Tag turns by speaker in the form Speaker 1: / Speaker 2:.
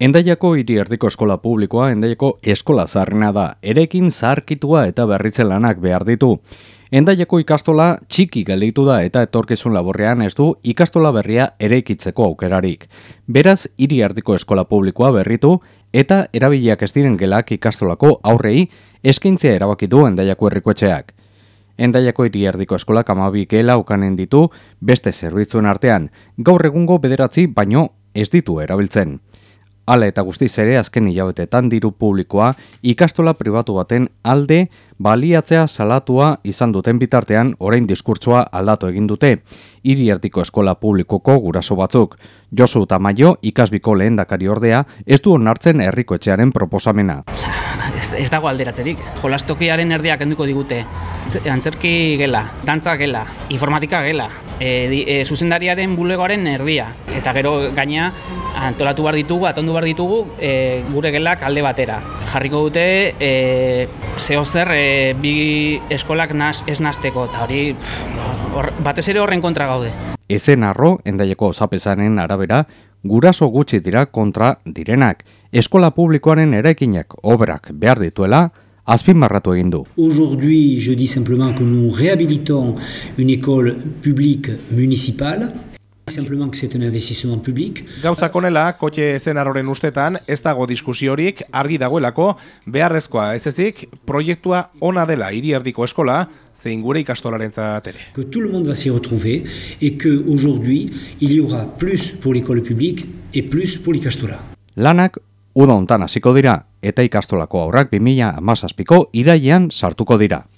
Speaker 1: Endaiako hiri erdiko eskola publikoa endaiako eskola zaharrena da, erekin zaharkitua eta berritzen lanak behar ditu. Endaiako ikastola txiki gelditu da eta etorkizun laborrean ez du ikastola berria eraikitzeko aukerarik. Beraz, hiri erdiko eskola publikoa berritu eta erabiliak ez diren gelak ikastolako aurrei eskaintzea erabakitu endaiako herrikoetxeak. Endaiako hiri erdiko eskola kamabi gela ukanen ditu beste zerbitzuen artean, gaur egungo bederatzi baino ez ditu erabiltzen. Hala eta guztiz ere azken hilabetetan diru publikoa ikastola pribatu baten alde baliatzea salatua izan duten bitartean orain diskurtsoa aldatu egin dute. Hiri ertiko eskola publikoko guraso batzuk. Josu Tamaio ikasbiko lehendakari ordea ez du onartzen herriko etxearen proposamena
Speaker 2: ez, dago alderatzerik. Jolastokiaren erdiak enduko digute. Antzerki gela, dantza gela, informatika gela, e, di, e, zuzendariaren bulegoaren erdia. Eta gero gaina antolatu behar ditugu, atondu behar ditugu e, gure gelak alde batera. Jarriko dute e, zeo zer e, bi eskolak naz, ez nazteko, eta hori batez ere horren kontra gaude.
Speaker 1: Ezen arro, endaieko zapezanen arabera, guraso gutxi dira kontra direnak. Eskola publikoaren eraikinak obrak behar dituela, azpimarratu egin du.
Speaker 3: Aujourd'hui, je dis simplement que nous réhabilitons une école publique municipale Simplement que c'est un investissement public.
Speaker 4: Gauza konela, kotxe zenaroren ustetan, ez dago diskusiorik argi dagoelako, beharrezkoa ez ezik, proiektua ona dela hiri erdiko eskola, zein gure ikastolaren zatere.
Speaker 3: Que tout le monde va s'y retrouver, et que aujourd'hui, il y aura plus pour l'école publique et plus pour l'ikastola.
Speaker 1: Lanak, uda hontan hasiko dira, eta ikastolako aurrak 2000 amazazpiko iraian sartuko dira.